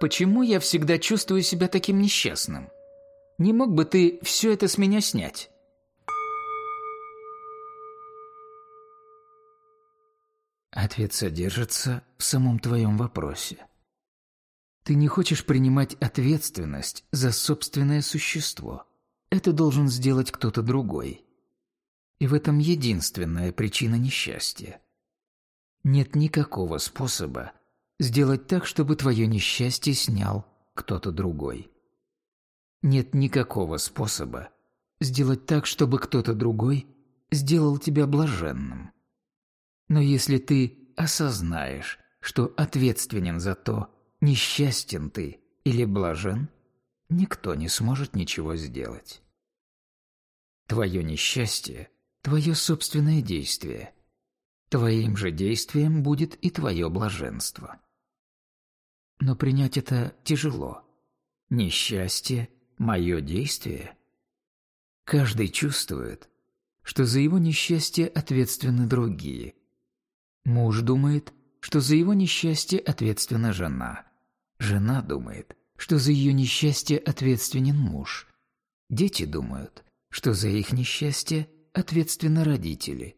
Почему я всегда чувствую себя таким несчастным? Не мог бы ты все это с меня снять? Ответ содержится в самом твоем вопросе. Ты не хочешь принимать ответственность за собственное существо. Это должен сделать кто-то другой. И в этом единственная причина несчастья. Нет никакого способа сделать так, чтобы твое несчастье снял кто-то другой. Нет никакого способа сделать так, чтобы кто-то другой сделал тебя блаженным. Но если ты осознаешь, что ответственен за то, несчастен ты или блажен, никто не сможет ничего сделать. Твое несчастье – твое собственное действие. Твоим же действием будет и твое блаженство. Но принять это тяжело. Несчастье – мое действие. Каждый чувствует, что за его несчастье ответственны другие. Муж думает, что за его несчастье ответственна жена. Жена думает, что за ее несчастье ответственен муж. Дети думают, что за их несчастье ответственны родители.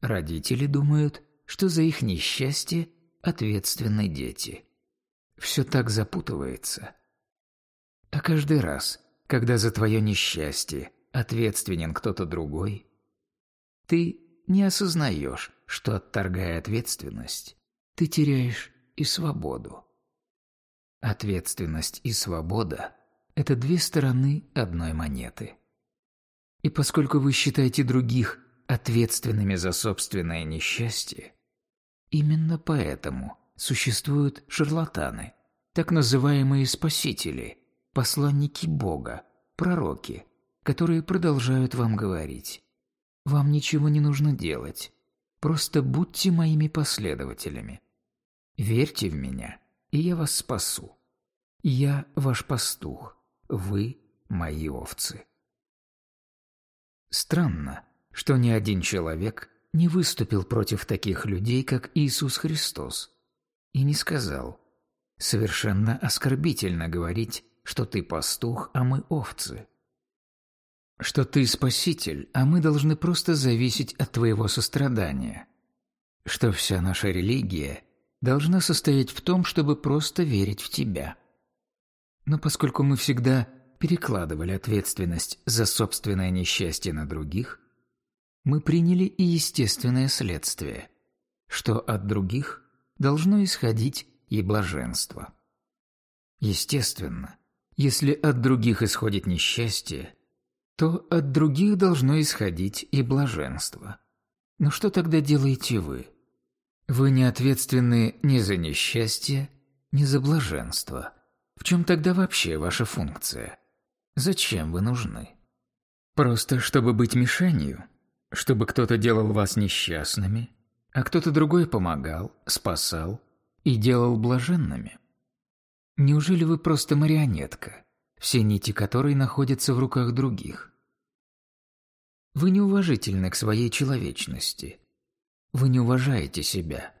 Родители думают, что за их несчастье ответственны дети. Все так запутывается. А каждый раз, когда за твое несчастье ответственен кто-то другой, ты не осознаешь, что отторгая ответственность, ты теряешь и свободу. Ответственность и свобода – это две стороны одной монеты. И поскольку вы считаете других ответственными за собственное несчастье, именно поэтому существуют шарлатаны, так называемые спасители, посланники Бога, пророки, которые продолжают вам говорить. Вам ничего не нужно делать, просто будьте моими последователями. Верьте в меня, и я вас спасу. Я ваш пастух, вы мои овцы. Странно, что ни один человек не выступил против таких людей, как Иисус Христос, и не сказал. «Совершенно оскорбительно говорить, что ты пастух, а мы овцы» что ты спаситель, а мы должны просто зависеть от твоего сострадания, что вся наша религия должна состоять в том, чтобы просто верить в тебя. Но поскольку мы всегда перекладывали ответственность за собственное несчастье на других, мы приняли и естественное следствие, что от других должно исходить и блаженство. Естественно, если от других исходит несчастье, то от других должно исходить и блаженство. Но что тогда делаете вы? Вы не ответственны ни за несчастье, ни за блаженство. В чем тогда вообще ваша функция? Зачем вы нужны? Просто чтобы быть мишенью? Чтобы кто-то делал вас несчастными, а кто-то другой помогал, спасал и делал блаженными? Неужели вы просто марионетка, все нити которой находятся в руках других? Вы неуважительны к своей человечности. Вы не уважаете себя.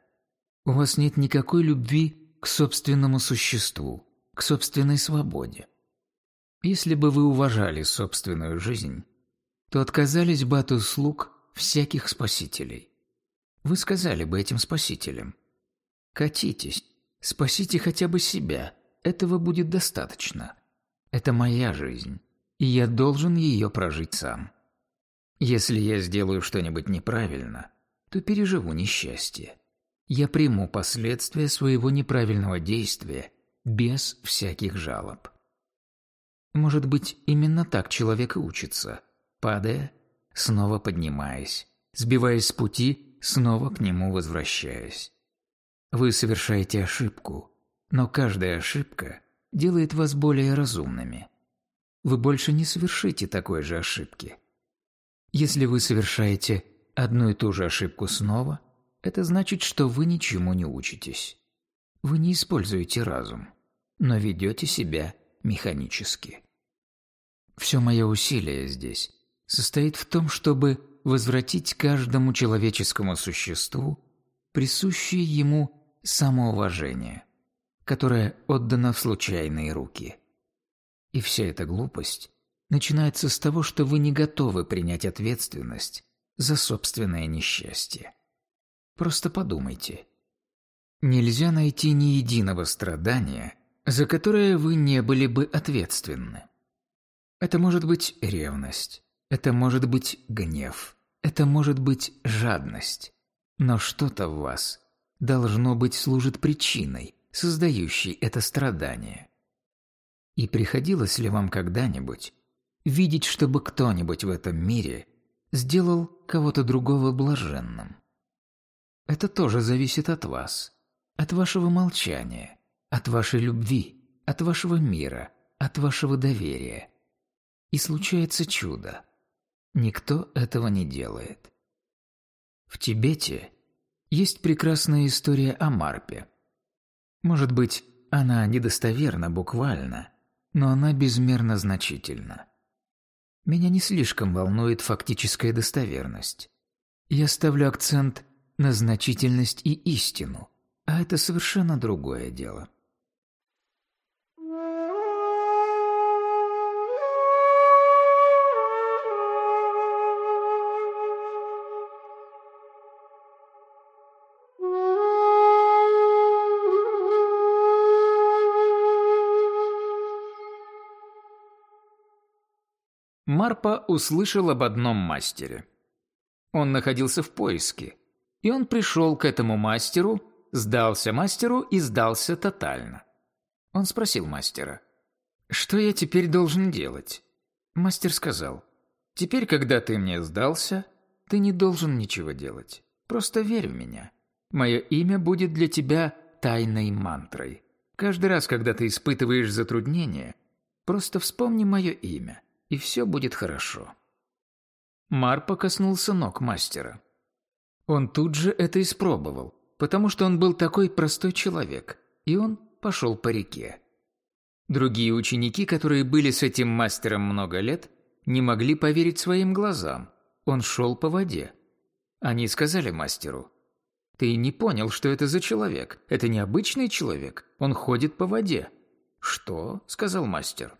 У вас нет никакой любви к собственному существу, к собственной свободе. Если бы вы уважали собственную жизнь, то отказались бы от услуг всяких спасителей. Вы сказали бы этим спасителям, «Катитесь, спасите хотя бы себя, этого будет достаточно. Это моя жизнь, и я должен ее прожить сам. Если я сделаю что-нибудь неправильно, то переживу несчастье. Я приму последствия своего неправильного действия без всяких жалоб». Может быть, именно так человек и учится, падая, снова поднимаясь, сбиваясь с пути, снова к нему возвращаясь. Вы совершаете ошибку, но каждая ошибка делает вас более разумными. Вы больше не совершите такой же ошибки. Если вы совершаете одну и ту же ошибку снова, это значит, что вы ничему не учитесь. Вы не используете разум, но ведете себя механически. Все мое усилие здесь состоит в том, чтобы возвратить каждому человеческому существу присущее ему самоуважение, которая отдана в случайные руки. И вся эта глупость начинается с того, что вы не готовы принять ответственность за собственное несчастье. Просто подумайте. Нельзя найти ни единого страдания, за которое вы не были бы ответственны. Это может быть ревность, это может быть гнев, это может быть жадность. Но что-то в вас, должно быть, служит причиной, создающей это страдание. И приходилось ли вам когда-нибудь видеть, чтобы кто-нибудь в этом мире сделал кого-то другого блаженным? Это тоже зависит от вас, от вашего молчания, от вашей любви, от вашего мира, от вашего доверия. И случается чудо. Никто этого не делает. В Тибете есть прекрасная история о Марпе. Может быть, она недостоверна буквально, но она безмерно значительна. Меня не слишком волнует фактическая достоверность. Я ставлю акцент на значительность и истину, а это совершенно другое дело. Марпа услышал об одном мастере. Он находился в поиске, и он пришел к этому мастеру, сдался мастеру и сдался тотально. Он спросил мастера, «Что я теперь должен делать?» Мастер сказал, «Теперь, когда ты мне сдался, ты не должен ничего делать. Просто верь в меня. Мое имя будет для тебя тайной мантрой. Каждый раз, когда ты испытываешь затруднения, просто вспомни мое имя и все будет хорошо. Марпа коснулся ног мастера. Он тут же это испробовал, потому что он был такой простой человек, и он пошел по реке. Другие ученики, которые были с этим мастером много лет, не могли поверить своим глазам. Он шел по воде. Они сказали мастеру, «Ты не понял, что это за человек. Это необычный человек. Он ходит по воде». «Что?» – сказал мастер.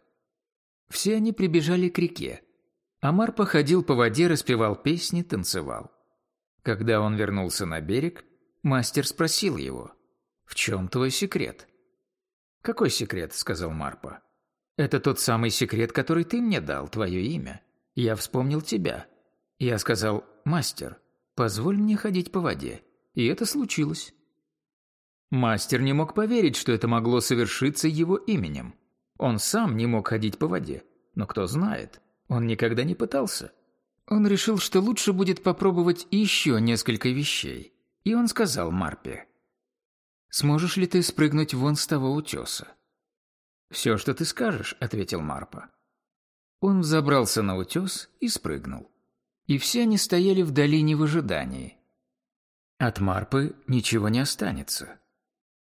Все они прибежали к реке. Амар походил по воде, распевал песни, танцевал. Когда он вернулся на берег, мастер спросил его, «В чем твой секрет?» «Какой секрет?» – сказал Марпа. «Это тот самый секрет, который ты мне дал, твое имя. Я вспомнил тебя. Я сказал, мастер, позволь мне ходить по воде. И это случилось». Мастер не мог поверить, что это могло совершиться его именем. Он сам не мог ходить по воде, но кто знает, он никогда не пытался. Он решил, что лучше будет попробовать еще несколько вещей, и он сказал Марпе, «Сможешь ли ты спрыгнуть вон с того утеса?» «Все, что ты скажешь», — ответил Марпа. Он взобрался на утес и спрыгнул. И все они стояли в долине в ожидании. От Марпы ничего не останется.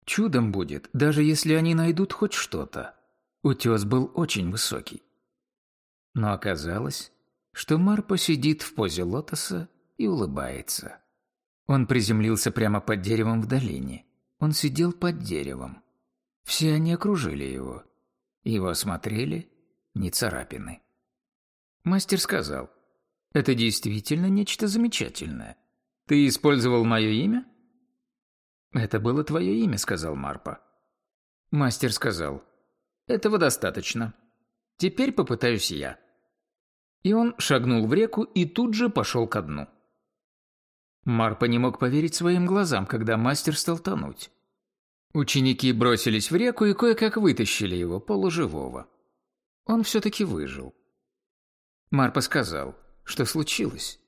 Чудом будет, даже если они найдут хоть что-то. Утес был очень высокий. Но оказалось, что Марпа сидит в позе лотоса и улыбается. Он приземлился прямо под деревом в долине. Он сидел под деревом. Все они окружили его. Его смотрели, не царапины. Мастер сказал, «Это действительно нечто замечательное. Ты использовал мое имя?» «Это было твое имя», — сказал Марпа. Мастер сказал, этого достаточно. Теперь попытаюсь я. И он шагнул в реку и тут же пошел ко дну. Марпа не мог поверить своим глазам, когда мастер стал тонуть. Ученики бросились в реку и кое-как вытащили его, полуживого. Он все-таки выжил. Марпа сказал, что случилось.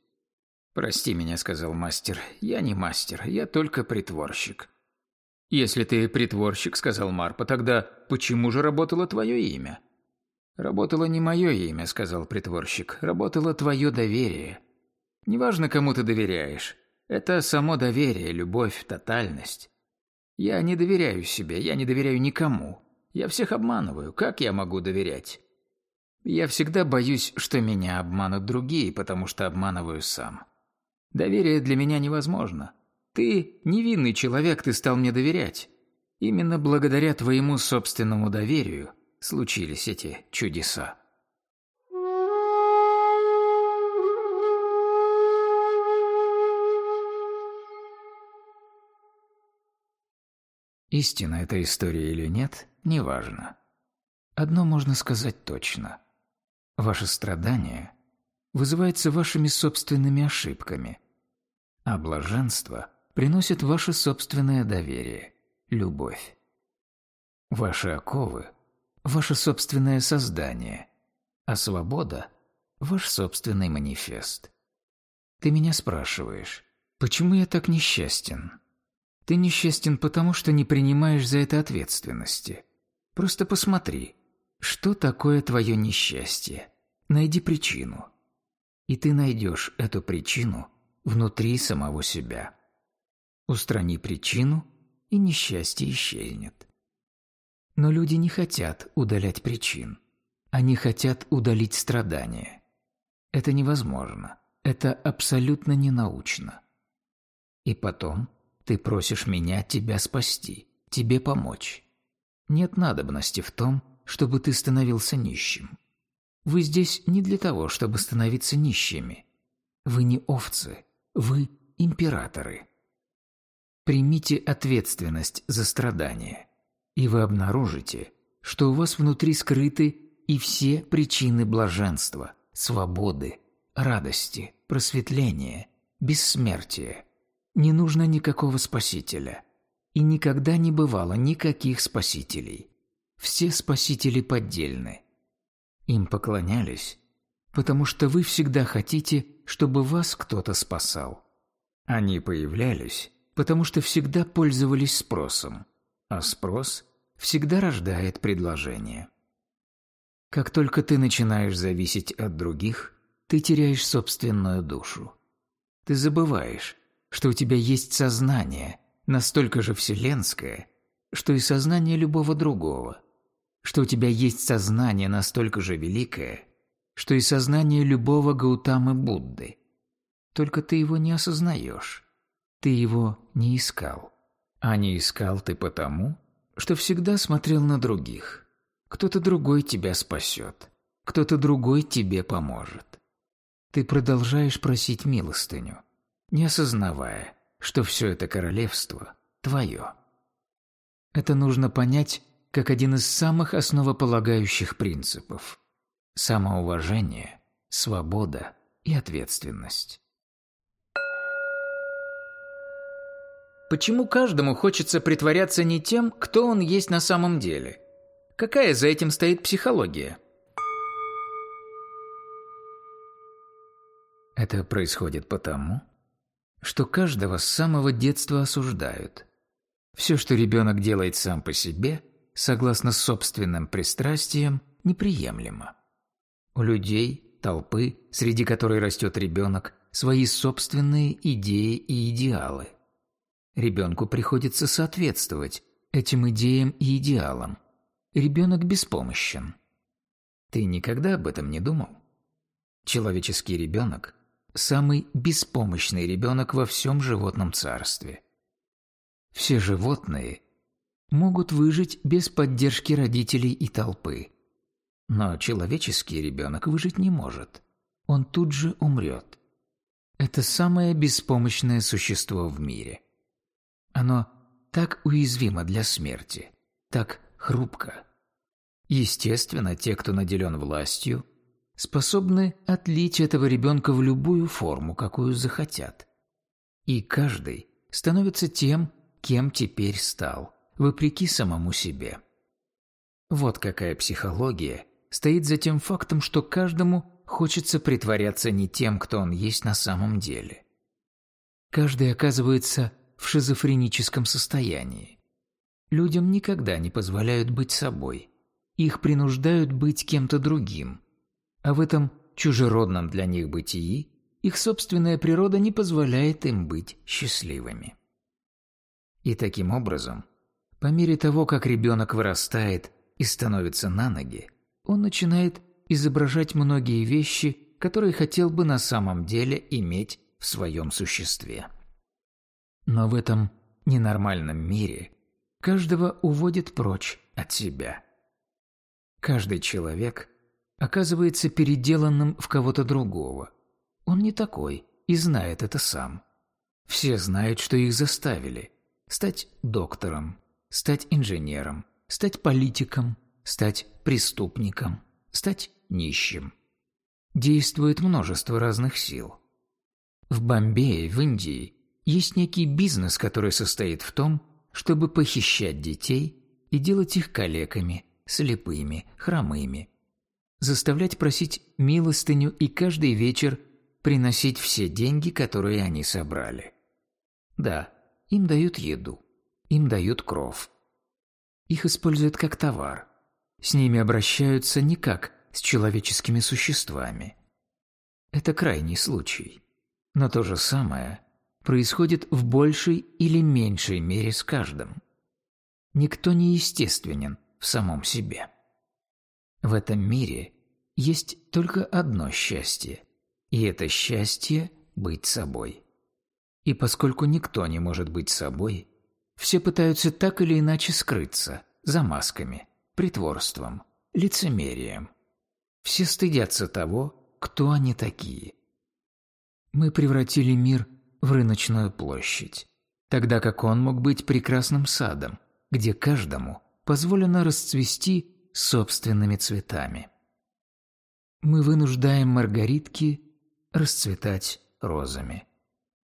«Прости меня», — сказал мастер, — «я не мастер, я только притворщик». «Если ты притворщик», — сказал Марпа, — «тогда почему же работало твое имя?» «Работало не мое имя», — сказал притворщик, — «работало твое доверие. Неважно, кому ты доверяешь. Это само доверие, любовь, тотальность. Я не доверяю себе, я не доверяю никому. Я всех обманываю. Как я могу доверять? Я всегда боюсь, что меня обманут другие, потому что обманываю сам. Доверие для меня невозможно. Ты невинный человек, ты стал мне доверять. Именно благодаря твоему собственному доверию случились эти чудеса. Истина эта история или нет, неважно. Одно можно сказать точно. Ваше страдание вызывается вашими собственными ошибками, а блаженство приносит ваше собственное доверие, любовь. Ваши оковы – ваше собственное создание, а свобода – ваш собственный манифест. Ты меня спрашиваешь, почему я так несчастен? Ты несчастен потому, что не принимаешь за это ответственности. Просто посмотри, что такое твое несчастье. Найди причину. И ты найдешь эту причину внутри самого себя. Устрани причину, и несчастье исчезнет. Но люди не хотят удалять причин. Они хотят удалить страдания. Это невозможно. Это абсолютно ненаучно. И потом ты просишь меня тебя спасти, тебе помочь. Нет надобности в том, чтобы ты становился нищим. Вы здесь не для того, чтобы становиться нищими. Вы не овцы, вы императоры. Примите ответственность за страдания, и вы обнаружите, что у вас внутри скрыты и все причины блаженства, свободы, радости, просветления, бессмертия. Не нужно никакого спасителя. И никогда не бывало никаких спасителей. Все спасители поддельны. Им поклонялись, потому что вы всегда хотите, чтобы вас кто-то спасал. Они появлялись, потому что всегда пользовались спросом, а спрос всегда рождает предложение. Как только ты начинаешь зависеть от других, ты теряешь собственную душу. Ты забываешь, что у тебя есть сознание, настолько же вселенское, что и сознание любого другого, что у тебя есть сознание настолько же великое, что и сознание любого Гаутамы Будды. Только ты его не осознаешь, ты его не искал. А не искал ты потому, что всегда смотрел на других. Кто-то другой тебя спасет, кто-то другой тебе поможет. Ты продолжаешь просить милостыню, не осознавая, что все это королевство твое. Это нужно понять как один из самых основополагающих принципов – самоуважение, свобода и ответственность. Почему каждому хочется притворяться не тем, кто он есть на самом деле? Какая за этим стоит психология? Это происходит потому, что каждого с самого детства осуждают. Все, что ребенок делает сам по себе, согласно собственным пристрастиям, неприемлемо. У людей, толпы, среди которой растет ребенок, свои собственные идеи и идеалы. Ребенку приходится соответствовать этим идеям и идеалам. Ребенок беспомощен. Ты никогда об этом не думал? Человеческий ребенок самый беспомощный ребенок во всем животном царстве. Все животные могут выжить без поддержки родителей и толпы. Но человеческий ребенок выжить не может. Он тут же умрет. Это самое беспомощное существо в мире. Оно так уязвимо для смерти, так хрупко. Естественно, те, кто наделен властью, способны отлить этого ребенка в любую форму, какую захотят. И каждый становится тем, кем теперь стал, вопреки самому себе. Вот какая психология стоит за тем фактом, что каждому хочется притворяться не тем, кто он есть на самом деле. Каждый оказывается в шизофреническом состоянии. Людям никогда не позволяют быть собой. Их принуждают быть кем-то другим – а в этом чужеродном для них бытии их собственная природа не позволяет им быть счастливыми. И таким образом, по мере того, как ребенок вырастает и становится на ноги, он начинает изображать многие вещи, которые хотел бы на самом деле иметь в своем существе. Но в этом ненормальном мире каждого уводит прочь от себя. Каждый человек оказывается переделанным в кого-то другого. Он не такой и знает это сам. Все знают, что их заставили стать доктором, стать инженером, стать политиком, стать преступником, стать нищим. Действует множество разных сил. В Бомбее, в Индии, есть некий бизнес, который состоит в том, чтобы похищать детей и делать их калеками, слепыми, хромыми. Заставлять просить милостыню и каждый вечер приносить все деньги, которые они собрали. Да, им дают еду, им дают кров. Их используют как товар. С ними обращаются не как с человеческими существами. Это крайний случай. Но то же самое происходит в большей или меньшей мере с каждым. Никто не естественен в самом себе. В этом мире есть только одно счастье, и это счастье – быть собой. И поскольку никто не может быть собой, все пытаются так или иначе скрыться за масками, притворством, лицемерием. Все стыдятся того, кто они такие. Мы превратили мир в рыночную площадь, тогда как он мог быть прекрасным садом, где каждому позволено расцвести собственными цветами. Мы вынуждаем маргаритки расцветать розами.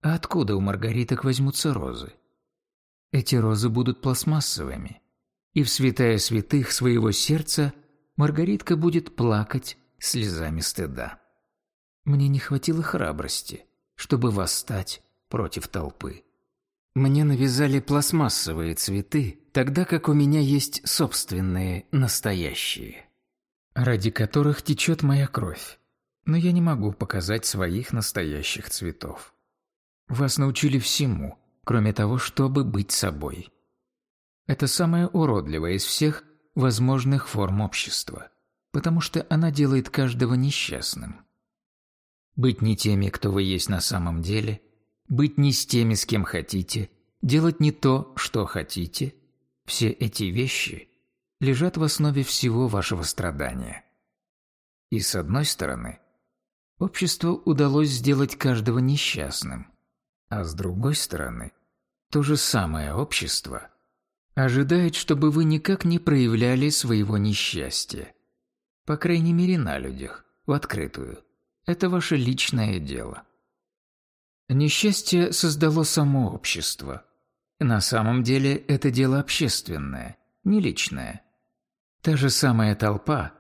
А откуда у маргариток возьмутся розы? Эти розы будут пластмассовыми, и в святая святых своего сердца Маргаритка будет плакать слезами стыда. Мне не хватило храбрости, чтобы восстать против толпы. Мне навязали пластмассовые цветы, тогда как у меня есть собственные, настоящие, ради которых течет моя кровь. Но я не могу показать своих настоящих цветов. Вас научили всему, кроме того, чтобы быть собой. Это самая уродливая из всех возможных форм общества, потому что она делает каждого несчастным. Быть не теми, кто вы есть на самом деле, быть не с теми, с кем хотите, делать не то, что хотите – все эти вещи лежат в основе всего вашего страдания. И с одной стороны, обществу удалось сделать каждого несчастным, а с другой стороны, то же самое общество ожидает, чтобы вы никак не проявляли своего несчастья. По крайней мере на людях, в открытую. Это ваше личное дело. Несчастье создало само общество. На самом деле это дело общественное, не личное. Та же самая толпа,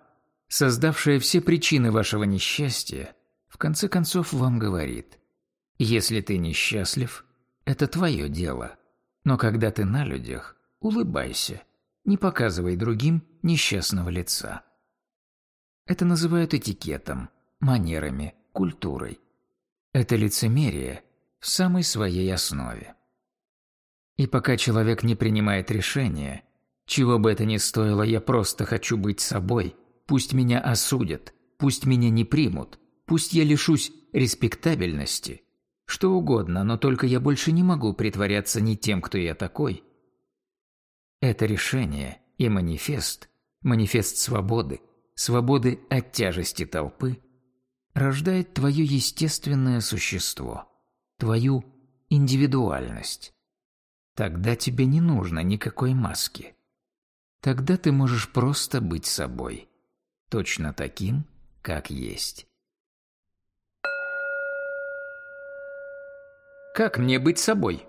создавшая все причины вашего несчастья, в конце концов вам говорит, если ты несчастлив, это твое дело. Но когда ты на людях, улыбайся, не показывай другим несчастного лица. Это называют этикетом, манерами, культурой. Это лицемерие в самой своей основе. И пока человек не принимает решения, чего бы это ни стоило, я просто хочу быть собой, пусть меня осудят, пусть меня не примут, пусть я лишусь респектабельности, что угодно, но только я больше не могу притворяться не тем, кто я такой. Это решение и манифест, манифест свободы, свободы от тяжести толпы, рождает твое естественное существо, твою индивидуальность. Тогда тебе не нужно никакой маски. Тогда ты можешь просто быть собой, точно таким, как есть. Как мне быть собой?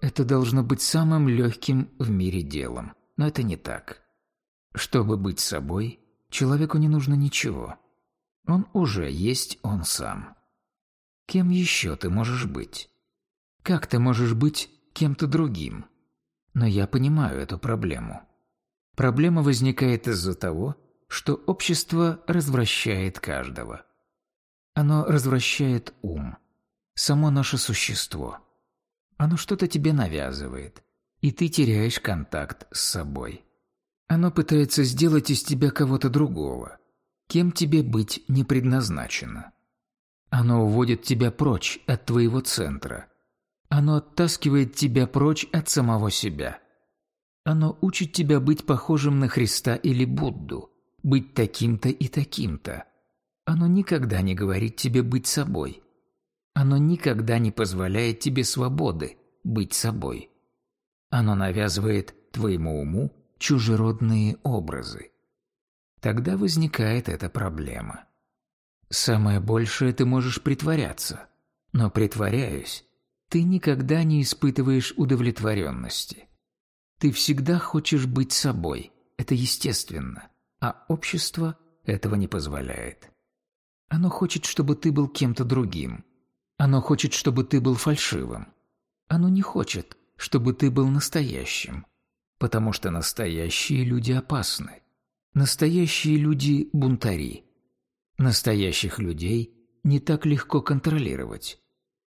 Это должно быть самым легким в мире делом, но это не так. Чтобы быть собой, человеку не нужно ничего. Он уже есть он сам. Кем еще ты можешь быть? Как ты можешь быть кем-то другим? Но я понимаю эту проблему. Проблема возникает из-за того, что общество развращает каждого. Оно развращает ум, само наше существо. Оно что-то тебе навязывает, и ты теряешь контакт с собой. Оно пытается сделать из тебя кого-то другого, кем тебе быть не предназначено. Оно уводит тебя прочь от твоего центра, Оно оттаскивает тебя прочь от самого себя. Оно учит тебя быть похожим на Христа или Будду, быть таким-то и таким-то. Оно никогда не говорит тебе быть собой. Оно никогда не позволяет тебе свободы быть собой. Оно навязывает твоему уму чужеродные образы. Тогда возникает эта проблема. Самое большее ты можешь притворяться, но притворяясь, ты никогда не испытываешь удовлетворенности. Ты всегда хочешь быть собой, это естественно, а общество этого не позволяет. Оно хочет, чтобы ты был кем-то другим. Оно хочет, чтобы ты был фальшивым. Оно не хочет, чтобы ты был настоящим, потому что настоящие люди опасны. Настоящие люди – бунтари. Настоящих людей не так легко контролировать.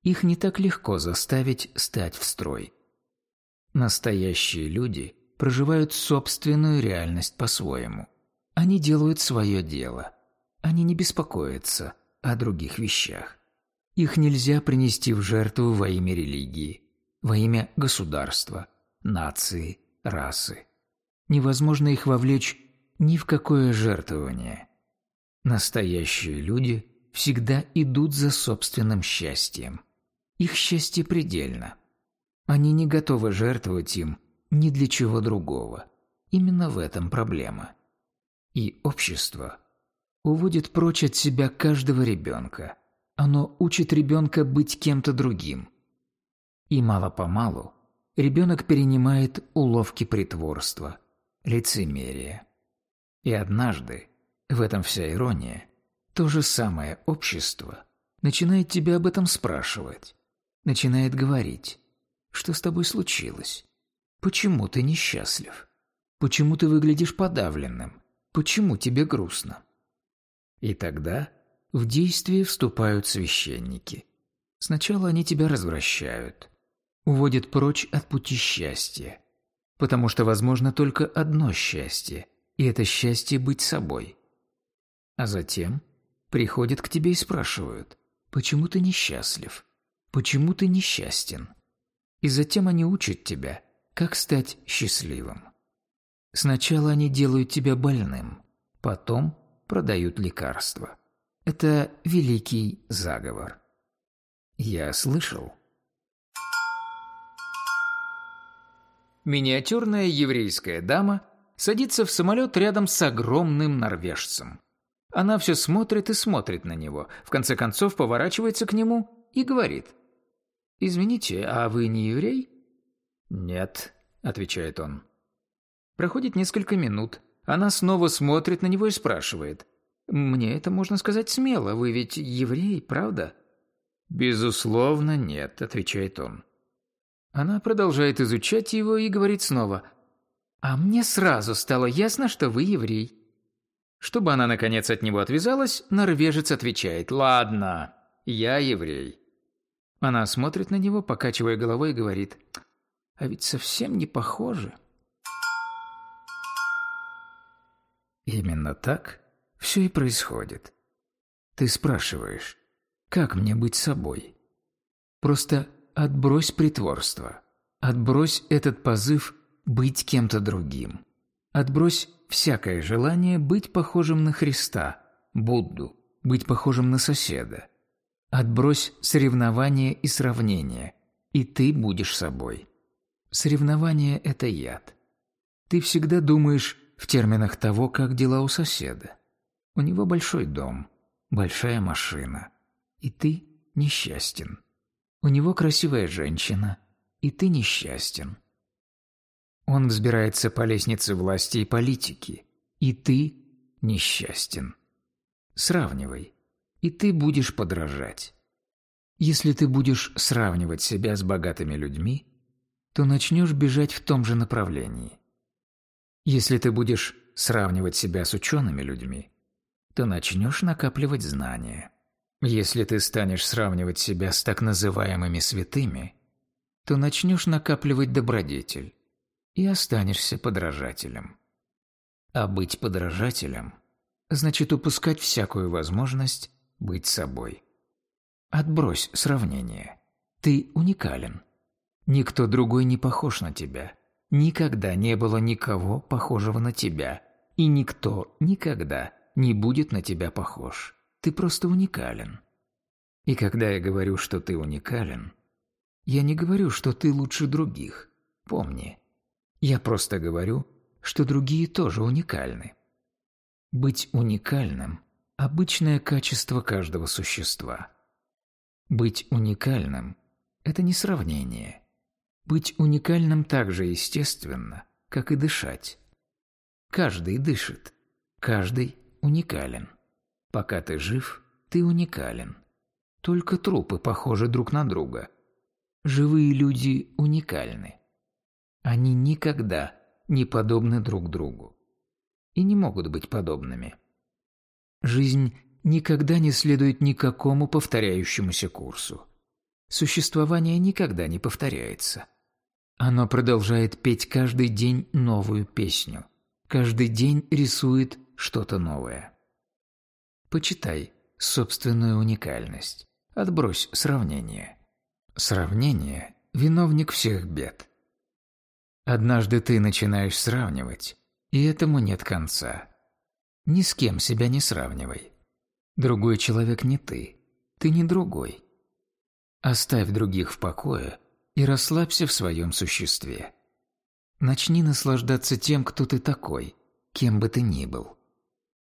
Их не так легко заставить стать в строй. Настоящие люди проживают собственную реальность по-своему. Они делают свое дело. Они не беспокоятся о других вещах. Их нельзя принести в жертву во имя религии, во имя государства, нации, расы. Невозможно их вовлечь ни в какое жертвование. Настоящие люди всегда идут за собственным счастьем. Их счастье предельно. Они не готовы жертвовать им ни для чего другого. Именно в этом проблема. И общество уводит прочь от себя каждого ребенка. Оно учит ребенка быть кем-то другим. И мало-помалу ребенок перенимает уловки притворства, лицемерия. И однажды, в этом вся ирония, то же самое общество начинает тебя об этом спрашивать, начинает говорить, что с тобой случилось, почему ты несчастлив, почему ты выглядишь подавленным, почему тебе грустно. И тогда в действие вступают священники. Сначала они тебя развращают, уводят прочь от пути счастья, потому что возможно только одно счастье, и это счастье быть собой. А затем приходят к тебе и спрашивают, почему ты несчастлив, почему ты несчастен. И затем они учат тебя, как стать счастливым. Сначала они делают тебя больным, потом продают лекарства. Это великий заговор. Я слышал. Миниатюрная еврейская дама садится в самолет рядом с огромным норвежцем. Она все смотрит и смотрит на него, в конце концов поворачивается к нему и говорит. «Извините, а вы не еврей?» «Нет», — отвечает он. Проходит несколько минут. Она снова смотрит на него и спрашивает. «Мне это можно сказать смело, вы ведь еврей, правда?» «Безусловно, нет», — отвечает он. Она продолжает изучать его и говорит снова. «А мне сразу стало ясно, что вы еврей». Чтобы она, наконец, от него отвязалась, норвежец отвечает. «Ладно, я еврей». Она смотрит на него, покачивая головой и говорит. «А ведь совсем не похоже». Именно так все и происходит. Ты спрашиваешь, как мне быть собой? Просто отбрось притворство. Отбрось этот позыв быть кем-то другим. Отбрось всякое желание быть похожим на Христа, Будду, быть похожим на соседа. Отбрось соревнования и сравнения, и ты будешь собой. Соревнование – это яд. Ты всегда думаешь в терминах того, как дела у соседа. У него большой дом, большая машина, и ты несчастен. У него красивая женщина, и ты несчастен. Он взбирается по лестнице власти и политики, и ты несчастен. Сравнивай, и ты будешь подражать. Если ты будешь сравнивать себя с богатыми людьми, то начнешь бежать в том же направлении. Если ты будешь сравнивать себя с учеными людьми, то начнешь накапливать знания. Если ты станешь сравнивать себя с так называемыми святыми, то начнешь накапливать добродетель и останешься подражателем. А быть подражателем значит упускать всякую возможность быть собой. Отбрось сравнение. Ты уникален, Никто другой не похож на тебя. Никогда не было никого похожего на тебя. И никто никогда не будет на тебя похож. Ты просто уникален. И когда я говорю, что ты уникален, я не говорю, что ты лучше других. Помни, я просто говорю, что другие тоже уникальны. Быть уникальным – обычное качество каждого существа. Быть уникальным – это не сравнение. Быть уникальным так же естественно, как и дышать. Каждый дышит, каждый уникален. Пока ты жив, ты уникален. Только трупы похожи друг на друга. Живые люди уникальны. Они никогда не подобны друг другу. И не могут быть подобными. Жизнь никогда не следует никакому повторяющемуся курсу. Существование никогда не повторяется. Оно продолжает петь каждый день новую песню. Каждый день рисует что-то новое. Почитай собственную уникальность. Отбрось сравнение. Сравнение – виновник всех бед. Однажды ты начинаешь сравнивать, и этому нет конца. Ни с кем себя не сравнивай. Другой человек не ты, ты не другой. Оставь других в покое и расслабься в своем существе. Начни наслаждаться тем, кто ты такой, кем бы ты ни был.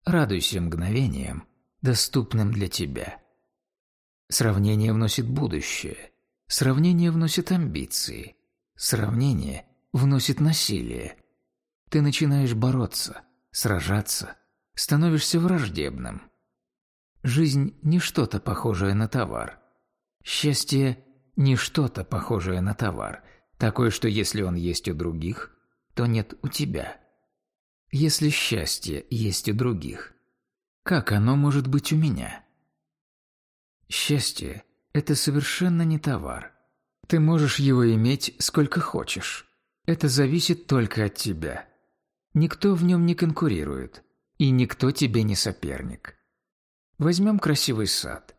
Радуйся мгновением, доступным для тебя. Сравнение вносит будущее, сравнение вносит амбиции, сравнение вносит насилие. Ты начинаешь бороться, сражаться, становишься враждебным. Жизнь не что-то похожее на товар. Счастье не что-то похожее на товар, такое, что если он есть у других, то нет у тебя. Если счастье есть у других, как оно может быть у меня? Счастье – это совершенно не товар. Ты можешь его иметь сколько хочешь. Это зависит только от тебя. Никто в нем не конкурирует, и никто тебе не соперник. Возьмем красивый сад.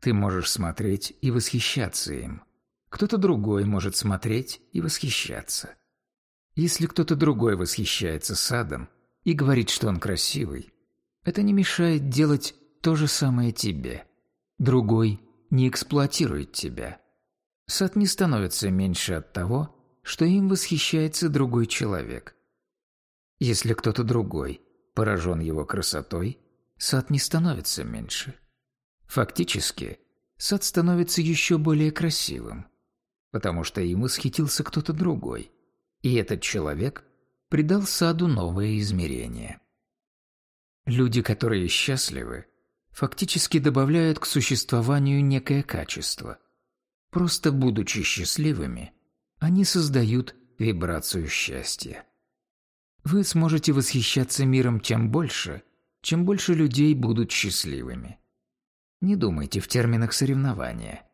Ты можешь смотреть и восхищаться им. Кто-то другой может смотреть и восхищаться. Если кто-то другой восхищается садом и говорит, что он красивый, это не мешает делать то же самое тебе. Другой не эксплуатирует тебя. Сад не становится меньше от того, что им восхищается другой человек. Если кто-то другой поражен его красотой, сад не становится меньше. Фактически, сад становится еще более красивым, потому что им восхитился кто-то другой, и этот человек придал саду новое измерение. Люди, которые счастливы, фактически добавляют к существованию некое качество. Просто будучи счастливыми, они создают вибрацию счастья. Вы сможете восхищаться миром тем больше, чем больше людей будут счастливыми. Не думайте в терминах соревнования.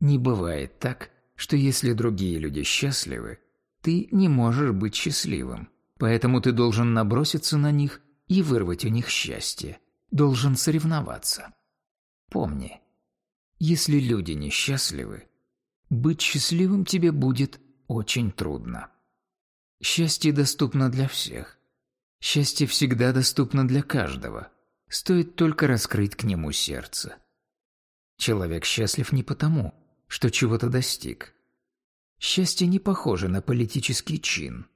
Не бывает так, что если другие люди счастливы, ты не можешь быть счастливым. Поэтому ты должен наброситься на них и вырвать у них счастье. Должен соревноваться. Помни, если люди несчастливы, быть счастливым тебе будет очень трудно. Счастье доступно для всех. Счастье всегда доступно для каждого. Стоит только раскрыть к нему сердце. Человек счастлив не потому, что чего-то достиг. Счастье не похоже на политический чин.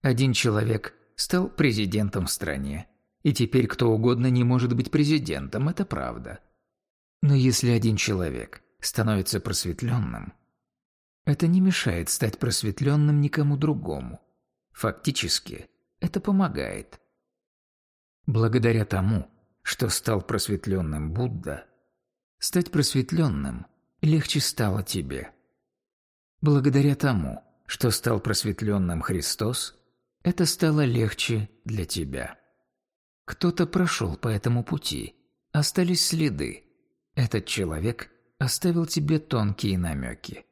Один человек стал президентом в стране, и теперь кто угодно не может быть президентом, это правда. Но если один человек становится просветленным, это не мешает стать просветленным никому другому. Фактически, это помогает. Благодаря тому, что стал просветленным Будда, Стать просветленным легче стало тебе. Благодаря тому, что стал просветленным Христос, это стало легче для тебя. Кто-то прошел по этому пути, остались следы. Этот человек оставил тебе тонкие намеки.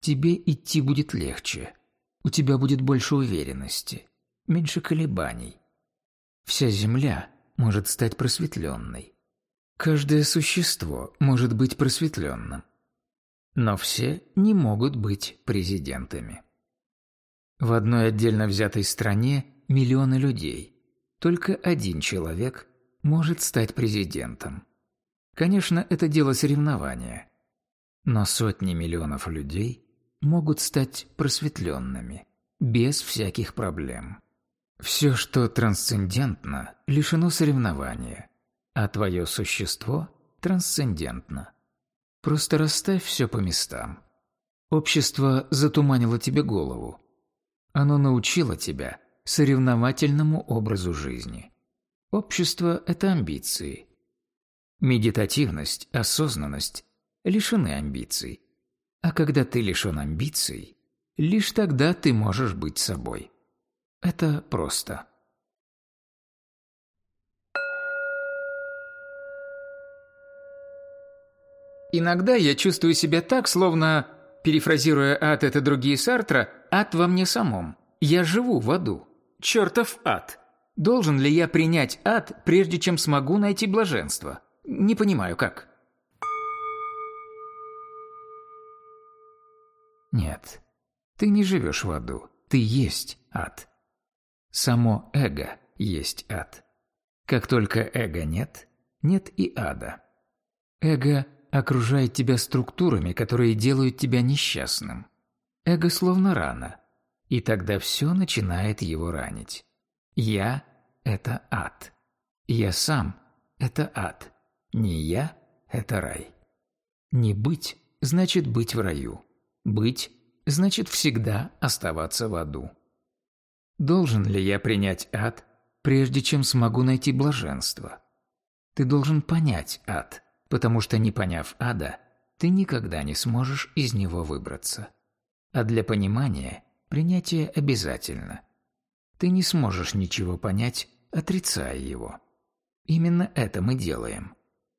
Тебе идти будет легче. У тебя будет больше уверенности, меньше колебаний. Вся земля может стать просветленной. Каждое существо может быть просветленным. но все не могут быть президентами. В одной отдельно взятой стране миллионы людей. Только один человек может стать президентом. Конечно, это дело соревнования. Но сотни миллионов людей могут стать просветленными, без всяких проблем. Все, что трансцендентно, лишено соревнования, а твое существо трансцендентно. Просто расставь все по местам. Общество затуманило тебе голову. Оно научило тебя соревновательному образу жизни. Общество – это амбиции. Медитативность, осознанность лишены амбиций. А когда ты лишен амбиций, лишь тогда ты можешь быть собой. Это просто. Иногда я чувствую себя так, словно, перефразируя ад это другие Сартра, ад во мне самом. Я живу в аду. Чертов ад. Должен ли я принять ад, прежде чем смогу найти блаженство? Не понимаю, как. Нет, ты не живешь в аду. Ты есть ад. Само эго есть ад. Как только эго нет, нет и ада. Эго окружает тебя структурами, которые делают тебя несчастным. Эго словно рана, и тогда все начинает его ранить. Я – это ад. Я сам – это ад. Не я – это рай. Не быть – значит быть в раю. Быть – значит всегда оставаться в аду. Должен ли я принять ад, прежде чем смогу найти блаженство? Ты должен понять ад – потому что не поняв ада, ты никогда не сможешь из него выбраться. А для понимания принятие обязательно. Ты не сможешь ничего понять, отрицая его. Именно это мы делаем.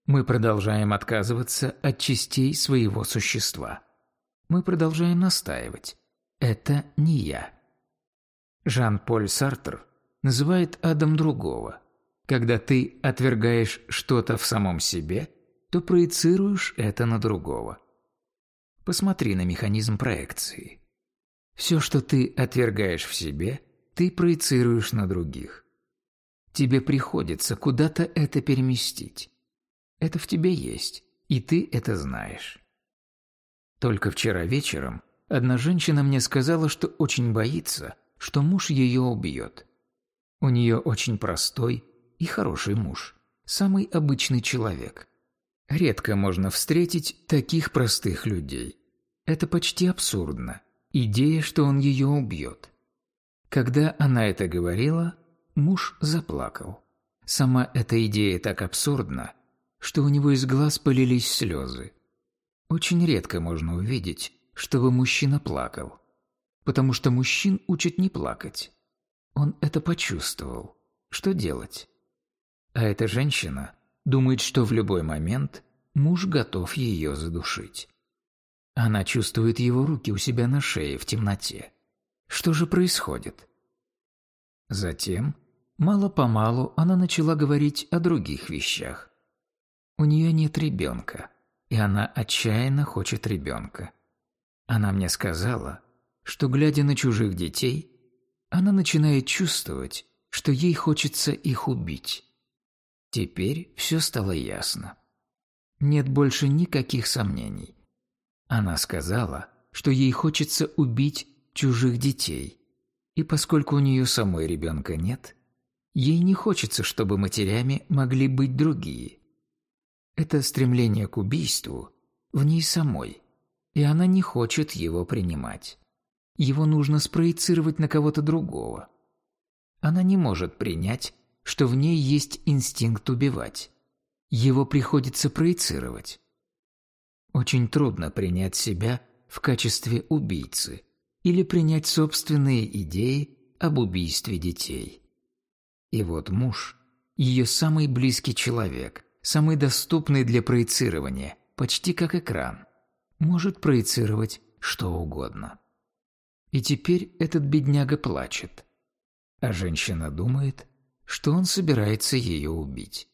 Мы продолжаем отказываться от частей своего существа. Мы продолжаем настаивать. Это не я. Жан-Поль Сартр называет адом другого. Когда ты отвергаешь что-то в самом себе – то проецируешь это на другого. Посмотри на механизм проекции. Все, что ты отвергаешь в себе, ты проецируешь на других. Тебе приходится куда-то это переместить. Это в тебе есть, и ты это знаешь. Только вчера вечером одна женщина мне сказала, что очень боится, что муж ее убьет. У нее очень простой и хороший муж, самый обычный человек. Редко можно встретить таких простых людей. Это почти абсурдно. Идея, что он ее убьет. Когда она это говорила, муж заплакал. Сама эта идея так абсурдна, что у него из глаз полились слезы. Очень редко можно увидеть, чтобы мужчина плакал. Потому что мужчин учат не плакать. Он это почувствовал. Что делать? А эта женщина думает, что в любой момент муж готов ее задушить. Она чувствует его руки у себя на шее в темноте. Что же происходит? Затем, мало-помалу, она начала говорить о других вещах. У нее нет ребенка, и она отчаянно хочет ребенка. Она мне сказала, что, глядя на чужих детей, она начинает чувствовать, что ей хочется их убить. Теперь все стало ясно. Нет больше никаких сомнений. Она сказала, что ей хочется убить чужих детей. И поскольку у нее самой ребенка нет, ей не хочется, чтобы матерями могли быть другие. Это стремление к убийству в ней самой, и она не хочет его принимать. Его нужно спроецировать на кого-то другого. Она не может принять, что в ней есть инстинкт убивать. Его приходится проецировать. Очень трудно принять себя в качестве убийцы или принять собственные идеи об убийстве детей. И вот муж, ее самый близкий человек, самый доступный для проецирования, почти как экран, может проецировать что угодно. И теперь этот бедняга плачет, а женщина думает, что он собирается ее убить.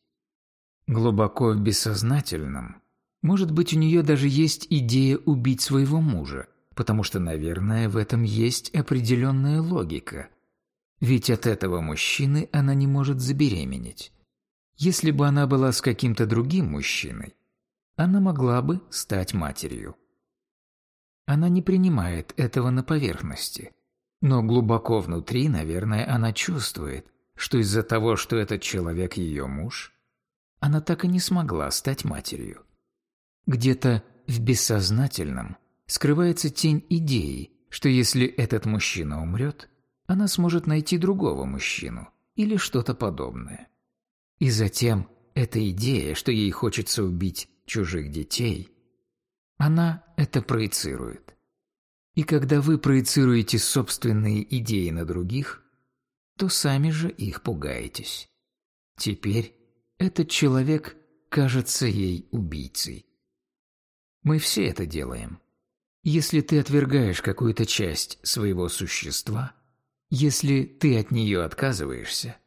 Глубоко в бессознательном Может быть, у нее даже есть идея убить своего мужа, потому что, наверное, в этом есть определенная логика. Ведь от этого мужчины она не может забеременеть. Если бы она была с каким-то другим мужчиной, она могла бы стать матерью. Она не принимает этого на поверхности, но глубоко внутри, наверное, она чувствует, что из-за того, что этот человек ее муж, она так и не смогла стать матерью. Где-то в бессознательном скрывается тень идеи, что если этот мужчина умрет, она сможет найти другого мужчину или что-то подобное. И затем эта идея, что ей хочется убить чужих детей, она это проецирует. И когда вы проецируете собственные идеи на других, то сами же их пугаетесь. Теперь этот человек кажется ей убийцей. Мы все это делаем. Если ты отвергаешь какую-то часть своего существа, если ты от нее отказываешься,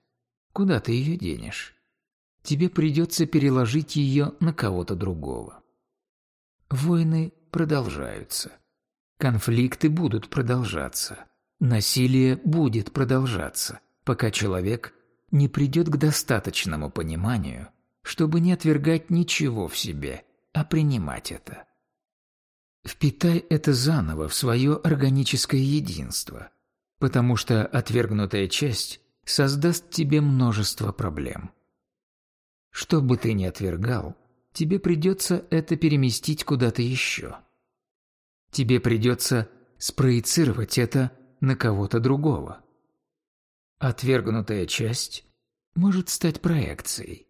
куда ты ее денешь? Тебе придется переложить ее на кого-то другого. Войны продолжаются. Конфликты будут продолжаться. Насилие будет продолжаться, пока человек не придет к достаточному пониманию, чтобы не отвергать ничего в себе, а принимать это. Впитай это заново в свое органическое единство, потому что отвергнутая часть создаст тебе множество проблем. Что бы ты ни отвергал, тебе придется это переместить куда-то еще. Тебе придется спроецировать это на кого-то другого. Отвергнутая часть может стать проекцией,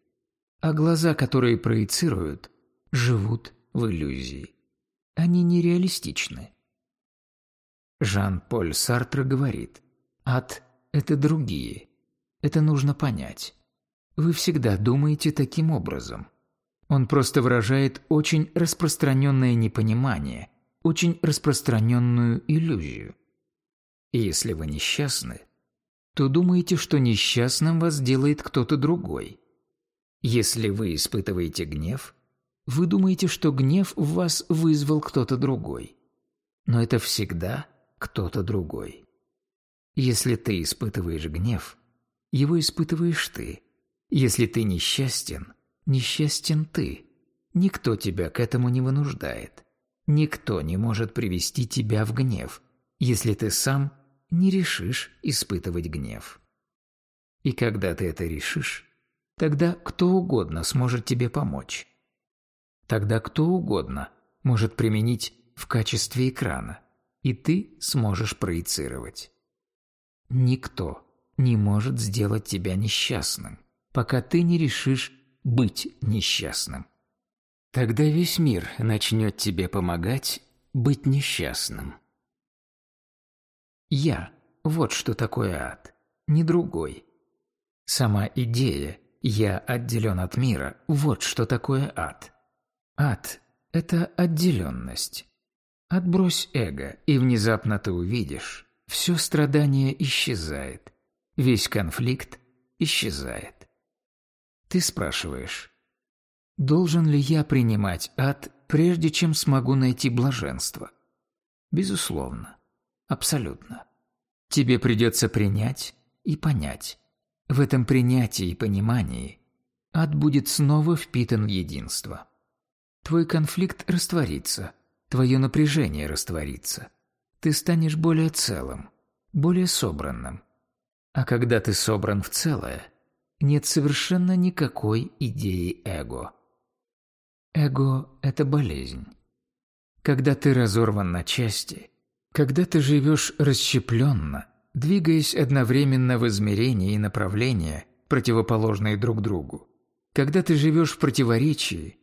а глаза, которые проецируют, живут в иллюзии. Они нереалистичны. Жан-Поль Сартр говорит, ад – это другие. Это нужно понять. Вы всегда думаете таким образом. Он просто выражает очень распространенное непонимание, очень распространенную иллюзию. Если вы несчастны, то думаете, что несчастным вас делает кто-то другой. Если вы испытываете гнев, вы думаете, что гнев в вас вызвал кто-то другой. Но это всегда кто-то другой. Если ты испытываешь гнев, его испытываешь ты. Если ты несчастен, несчастен ты. Никто тебя к этому не вынуждает. Никто не может привести тебя в гнев, если ты сам не решишь испытывать гнев. И когда ты это решишь, тогда кто угодно сможет тебе помочь. Тогда кто угодно может применить в качестве экрана, и ты сможешь проецировать. Никто не может сделать тебя несчастным, пока ты не решишь быть несчастным. Тогда весь мир начнет тебе помогать быть несчастным. Я – вот что такое ад, не другой. Сама идея «я отделен от мира» – вот что такое ад. Ад – это отделенность. Отбрось эго, и внезапно ты увидишь, все страдание исчезает, весь конфликт исчезает. Ты спрашиваешь, Должен ли я принимать ад, прежде чем смогу найти блаженство? Безусловно. Абсолютно. Тебе придется принять и понять. В этом принятии и понимании ад будет снова впитан в единство. Твой конфликт растворится, твое напряжение растворится. Ты станешь более целым, более собранным. А когда ты собран в целое, нет совершенно никакой идеи эго. Эго – это болезнь. Когда ты разорван на части, когда ты живешь расщепленно, двигаясь одновременно в измерении и направления, противоположные друг другу, когда ты живешь в противоречии,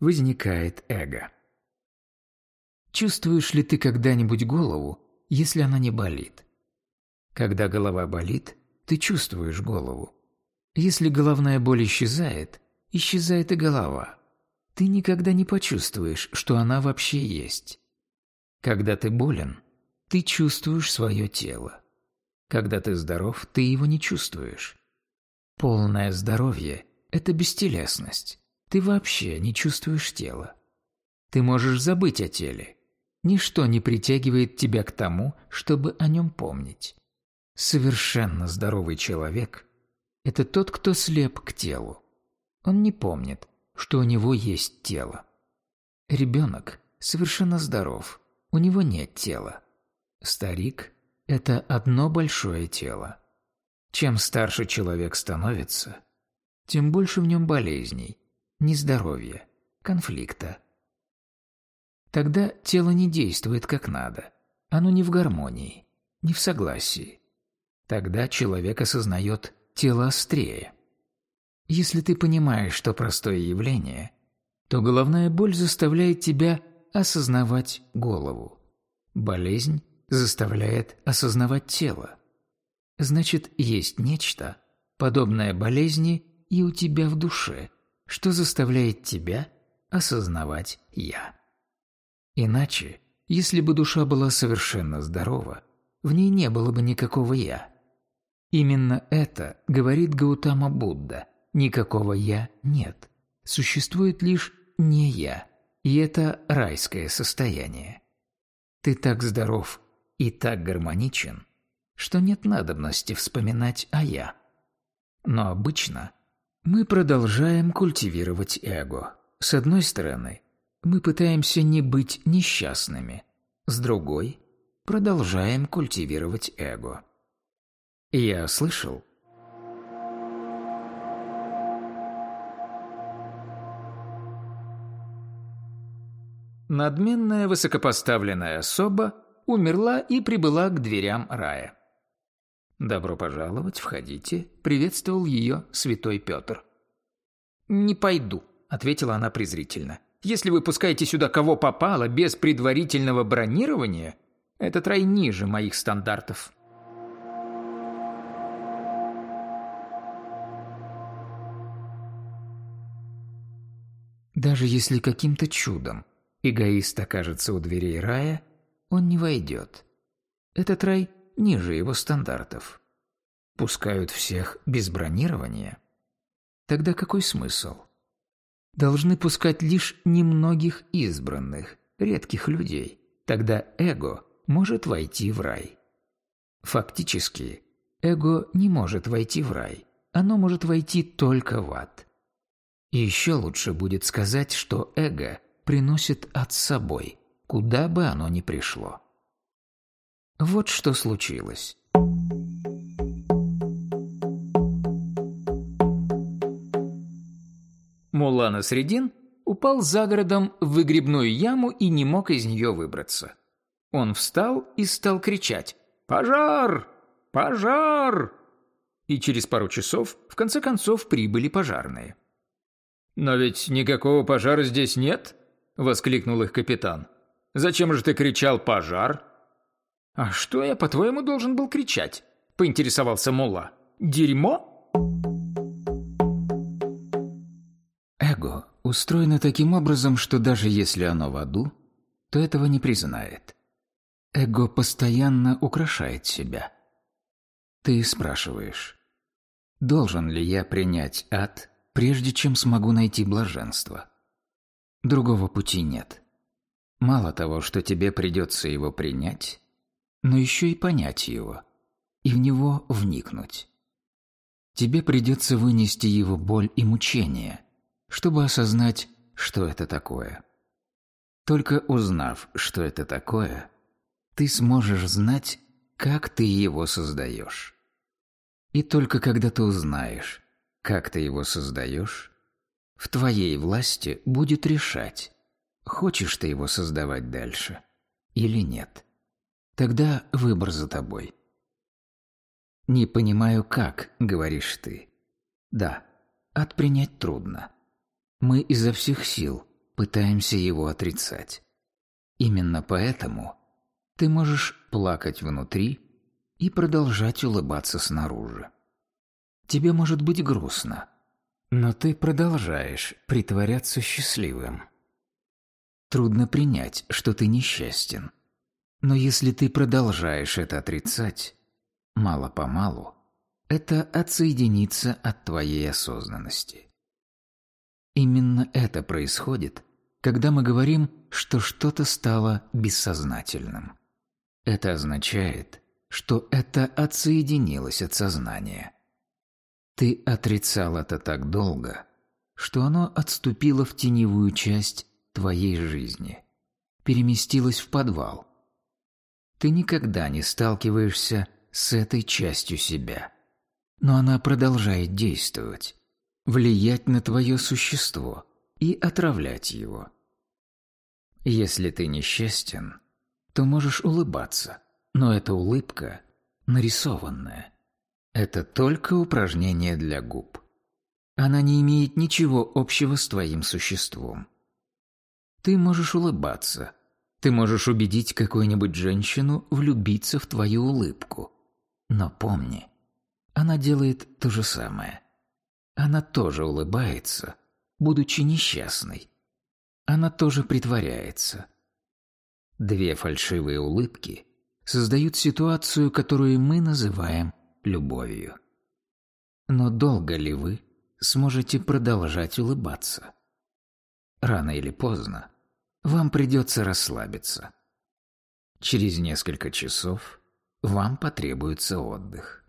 возникает эго. Чувствуешь ли ты когда-нибудь голову, если она не болит? Когда голова болит, ты чувствуешь голову. Если головная боль исчезает, исчезает и голова ты никогда не почувствуешь, что она вообще есть. Когда ты болен, ты чувствуешь свое тело. Когда ты здоров, ты его не чувствуешь. Полное здоровье – это бестелесность. Ты вообще не чувствуешь тела. Ты можешь забыть о теле. Ничто не притягивает тебя к тому, чтобы о нем помнить. Совершенно здоровый человек – это тот, кто слеп к телу. Он не помнит, что у него есть тело. Ребенок совершенно здоров, у него нет тела. Старик – это одно большое тело. Чем старше человек становится, тем больше в нем болезней, нездоровья, конфликта. Тогда тело не действует как надо, оно не в гармонии, не в согласии. Тогда человек осознает тело острее. Если ты понимаешь, что простое явление, то головная боль заставляет тебя осознавать голову. Болезнь заставляет осознавать тело. Значит, есть нечто, подобное болезни и у тебя в душе, что заставляет тебя осознавать «я». Иначе, если бы душа была совершенно здорова, в ней не было бы никакого «я». Именно это говорит Гаутама Будда. Никакого «я» нет. Существует лишь «не я», и это райское состояние. Ты так здоров и так гармоничен, что нет надобности вспоминать о «я». Но обычно мы продолжаем культивировать эго. С одной стороны, мы пытаемся не быть несчастными, с другой – продолжаем культивировать эго. Я слышал, Надменная высокопоставленная особа умерла и прибыла к дверям рая. «Добро пожаловать, входите», — приветствовал ее святой Петр. «Не пойду», — ответила она презрительно. «Если вы пускаете сюда кого попало, без предварительного бронирования, этот рай ниже моих стандартов». Даже если каким-то чудом эгоист окажется у дверей рая, он не войдет. Этот рай ниже его стандартов. Пускают всех без бронирования. Тогда какой смысл? Должны пускать лишь немногих избранных, редких людей. Тогда эго может войти в рай. Фактически, эго не может войти в рай. Оно может войти только в ад. И еще лучше будет сказать, что эго приносит с собой, куда бы оно ни пришло. Вот что случилось. Мулана Средин упал за городом в выгребную яму и не мог из нее выбраться. Он встал и стал кричать «Пожар! Пожар!» И через пару часов в конце концов прибыли пожарные. «Но ведь никакого пожара здесь нет!» – воскликнул их капитан. «Зачем же ты кричал «пожар»?» «А что я, по-твоему, должен был кричать?» – поинтересовался Мулла. «Дерьмо?» Эго устроено таким образом, что даже если оно в аду, то этого не признает. Эго постоянно украшает себя. Ты спрашиваешь, должен ли я принять ад, прежде чем смогу найти блаженство? Другого пути нет. Мало того, что тебе придется его принять, но еще и понять его, и в него вникнуть. Тебе придется вынести его боль и мучения, чтобы осознать, что это такое. Только узнав, что это такое, ты сможешь знать, как ты его создаешь. И только когда ты узнаешь, как ты его создаешь, в твоей власти будет решать, хочешь ты его создавать дальше или нет. Тогда выбор за тобой. «Не понимаю, как», — говоришь ты. Да, отпринять трудно. Мы изо всех сил пытаемся его отрицать. Именно поэтому ты можешь плакать внутри и продолжать улыбаться снаружи. Тебе может быть грустно, но ты продолжаешь притворяться счастливым. Трудно принять, что ты несчастен. Но если ты продолжаешь это отрицать, мало-помалу, это отсоединится от твоей осознанности. Именно это происходит, когда мы говорим, что что-то стало бессознательным. Это означает, что это отсоединилось от сознания. Ты отрицал это так долго, что оно отступило в теневую часть твоей жизни, переместилось в подвал. Ты никогда не сталкиваешься с этой частью себя, но она продолжает действовать, влиять на твое существо и отравлять его. Если ты несчастен, то можешь улыбаться, но эта улыбка нарисованная. Это только упражнение для губ. Она не имеет ничего общего с твоим существом. Ты можешь улыбаться. Ты можешь убедить какую-нибудь женщину влюбиться в твою улыбку. Но помни, она делает то же самое. Она тоже улыбается, будучи несчастной. Она тоже притворяется. Две фальшивые улыбки создают ситуацию, которую мы называем любовью. Но долго ли вы сможете продолжать улыбаться? Рано или поздно вам придется расслабиться. Через несколько часов вам потребуется отдых.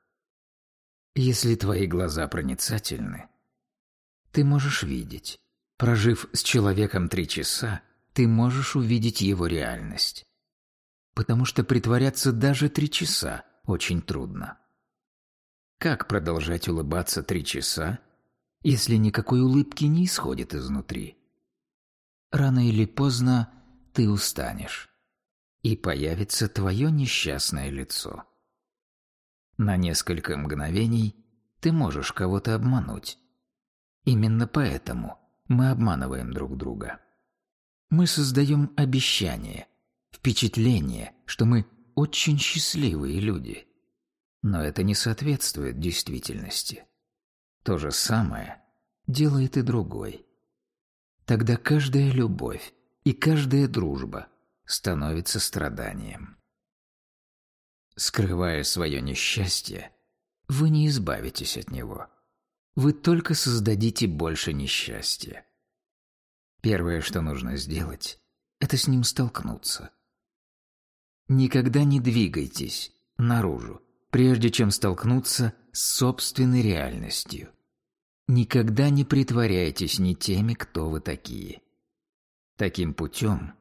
Если твои глаза проницательны, ты можешь видеть. Прожив с человеком три часа, ты можешь увидеть его реальность. Потому что притворяться даже три часа очень трудно. Как продолжать улыбаться три часа, если никакой улыбки не исходит изнутри? Рано или поздно ты устанешь, и появится твое несчастное лицо. На несколько мгновений ты можешь кого-то обмануть. Именно поэтому мы обманываем друг друга. Мы создаем обещание, впечатление, что мы очень счастливые люди. Но это не соответствует действительности. То же самое делает и другой. Тогда каждая любовь и каждая дружба становится страданием. Скрывая свое несчастье, вы не избавитесь от него. Вы только создадите больше несчастья. Первое, что нужно сделать, это с ним столкнуться. Никогда не двигайтесь наружу, прежде чем столкнуться с собственной реальностью. Никогда не притворяйтесь не теми, кто вы такие. Таким путем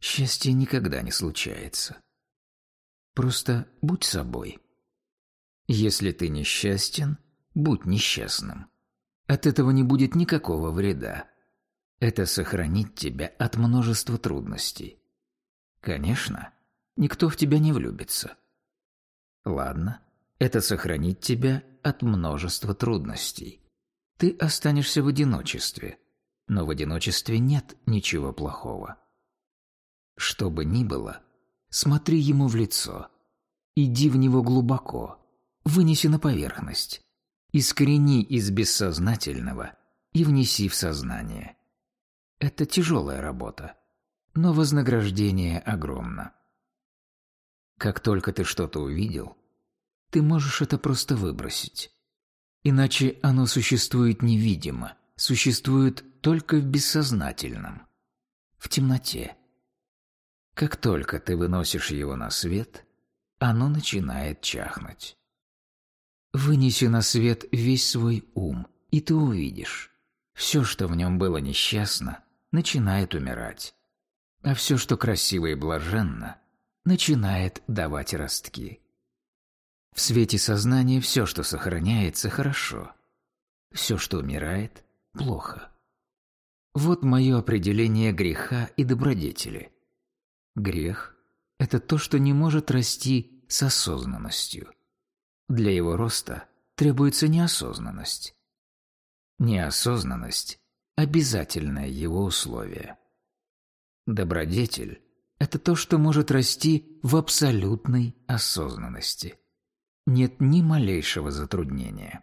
счастье никогда не случается. Просто будь собой. Если ты несчастен, будь несчастным. От этого не будет никакого вреда. Это сохранит тебя от множества трудностей. Конечно, никто в тебя не влюбится. Ладно, это сохранит тебя от множества трудностей. Ты останешься в одиночестве, но в одиночестве нет ничего плохого. Что бы ни было, смотри ему в лицо, иди в него глубоко, вынеси на поверхность, искорени из бессознательного и внеси в сознание. Это тяжелая работа, но вознаграждение огромно. Как только ты что-то увидел, ты можешь это просто выбросить. Иначе оно существует невидимо, существует только в бессознательном, в темноте. Как только ты выносишь его на свет, оно начинает чахнуть. Вынеси на свет весь свой ум, и ты увидишь, все, что в нем было несчастно, начинает умирать, а все, что красиво и блаженно, начинает давать ростки. В свете сознания все, что сохраняется, хорошо. Все, что умирает, плохо. Вот мое определение греха и добродетели. Грех – это то, что не может расти с осознанностью. Для его роста требуется неосознанность. Неосознанность – обязательное его условие. Добродетель – это то, что может расти в абсолютной осознанности – нет ни малейшего затруднения.